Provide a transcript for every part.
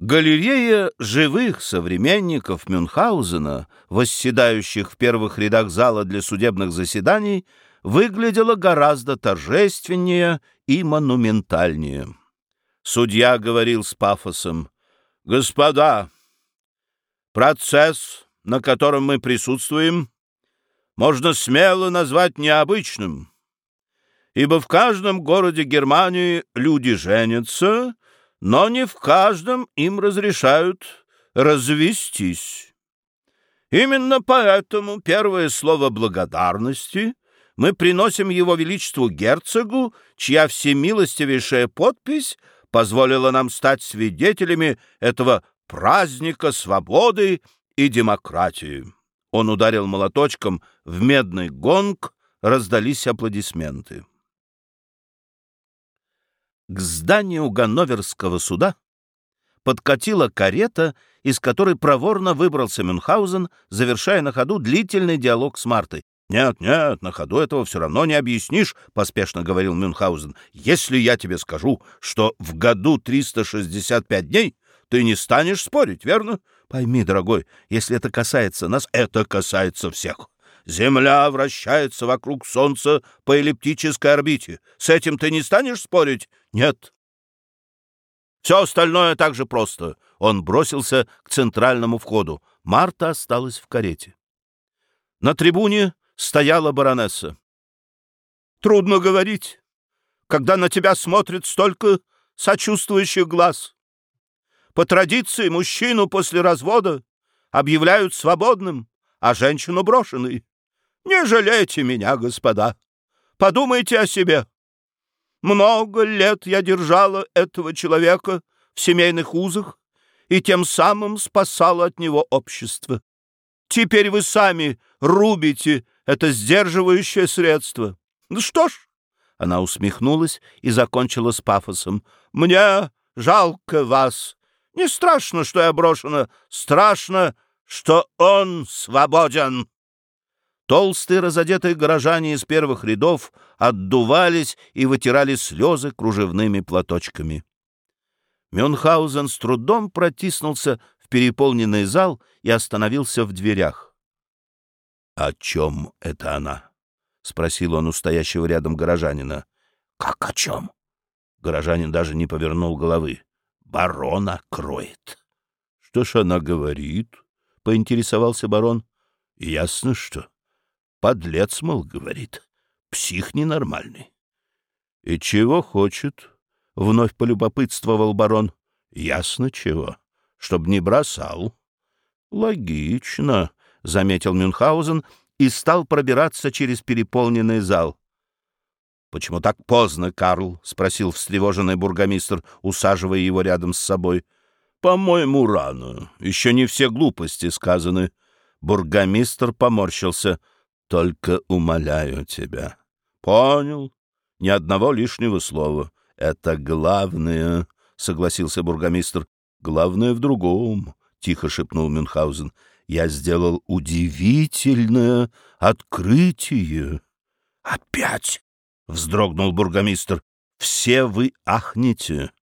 Галерея живых современников Мюнхгаузена, восседающих в первых рядах зала для судебных заседаний, выглядела гораздо торжественнее и монументальнее. Судья говорил с пафосом, «Господа, процесс, на котором мы присутствуем, можно смело назвать необычным, ибо в каждом городе Германии люди женятся, но не в каждом им разрешают развестись. Именно поэтому первое слово благодарности мы приносим его величеству герцогу, чья всемилостивейшая подпись позволила нам стать свидетелями этого праздника свободы и демократии. Он ударил молоточком в медный гонг, раздались аплодисменты. К зданию Ганноверского суда подкатила карета, из которой проворно выбрался Мюнхгаузен, завершая на ходу длительный диалог с Мартой. «Нет, нет, на ходу этого все равно не объяснишь», — поспешно говорил Мюнхгаузен. «Если я тебе скажу, что в году 365 дней, ты не станешь спорить, верно? Пойми, дорогой, если это касается нас, это касается всех. Земля вращается вокруг Солнца по эллиптической орбите. С этим ты не станешь спорить? Нет. Все остальное так же просто. Он бросился к центральному входу. Марта осталась в карете. На трибуне стояла баронесса. Трудно говорить, когда на тебя смотрит столько сочувствующих глаз. По традиции мужчину после развода объявляют свободным, а женщину брошенной. Не жалейте меня, господа. Подумайте о себе. Много лет я держала этого человека в семейных узах и тем самым спасала от него общество. Теперь вы сами рубите это сдерживающее средство. Ну что ж, она усмехнулась и закончила с пафосом. Мне жалко вас. Не страшно, что я брошена, страшно, что он свободен. Толстые разодетые горожане из первых рядов отдувались и вытирали слезы кружевными платочками. Мюнхгаузен с трудом протиснулся в переполненный зал и остановился в дверях. — О чем это она? — спросил он у стоящего рядом горожанина. — Как о чем? Горожанин даже не повернул головы. — Барона кроет. — Что ж она говорит? — поинтересовался барон. — Ясно что. Подлец, мол, говорит. Псих ненормальный. — И чего хочет? — вновь полюбопытствовал барон. — Ясно чего. Чтоб не бросал. — Логично, — заметил Мюнхгаузен и стал пробираться через переполненный зал. — Почему так поздно, Карл? — спросил встревоженный бургомистр, усаживая его рядом с собой. — По-моему, рано. Еще не все глупости сказаны. Бургомистр поморщился — только умоляю тебя. Понял. Ни одного лишнего слова. Это главное, согласился бургомистр. Главное в другом, тихо шепнул Мюнхгаузен. Я сделал удивительное открытие. Опять, вздрогнул бургомистр. Все вы ахнете.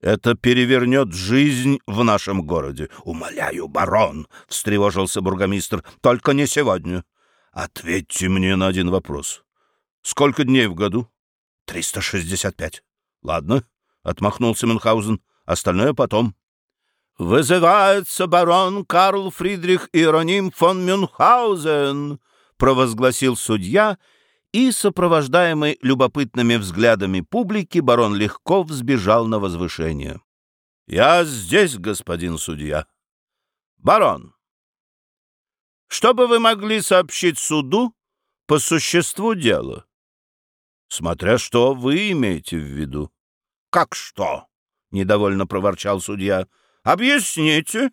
Это перевернет жизнь в нашем городе. Умоляю, барон, встревожился бургомистр. Только не сегодня. Ответьте мне на один вопрос. Сколько дней в году? 365. Ладно, отмахнулся Мюнхгаузен. Остальное потом. «Вызывается барон Карл Фридрих Иероним фон Мюнхгаузен», провозгласил судья, и, сопровождаемый любопытными взглядами публики, барон легко взбежал на возвышение. «Я здесь, господин судья». «Барон, что бы вы могли сообщить суду по существу дела? Смотря что вы имеете в виду. Как что? Недовольно проворчал судья. Объясните,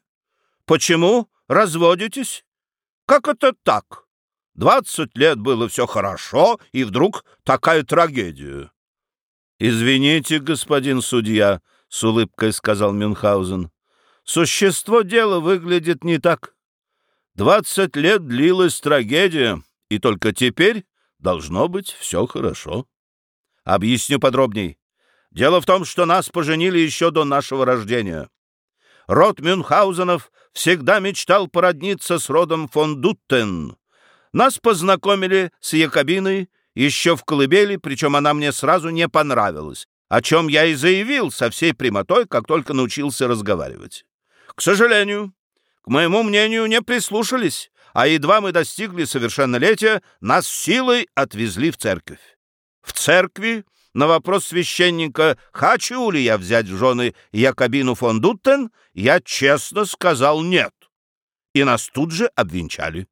почему разводитесь? Как это так? Двадцать лет было все хорошо, и вдруг такая трагедия. Извините, господин судья, с улыбкой сказал Мюнхгаузен. Существо дела выглядит не так. Двадцать лет длилась трагедия, и только теперь должно быть все хорошо. Объясню подробней. Дело в том, что нас поженили еще до нашего рождения. Род Мюнхгаузенов всегда мечтал породниться с родом фон Дуттен. Нас познакомили с Якобиной еще в колыбели, причем она мне сразу не понравилась, о чем я и заявил со всей прямотой, как только научился разговаривать. К сожалению, к моему мнению не прислушались, а едва мы достигли совершеннолетия, нас силой отвезли в церковь. В церкви на вопрос священника, хочу ли я взять в жены Якобину фон Дуттен, я честно сказал «нет». И нас тут же обвенчали.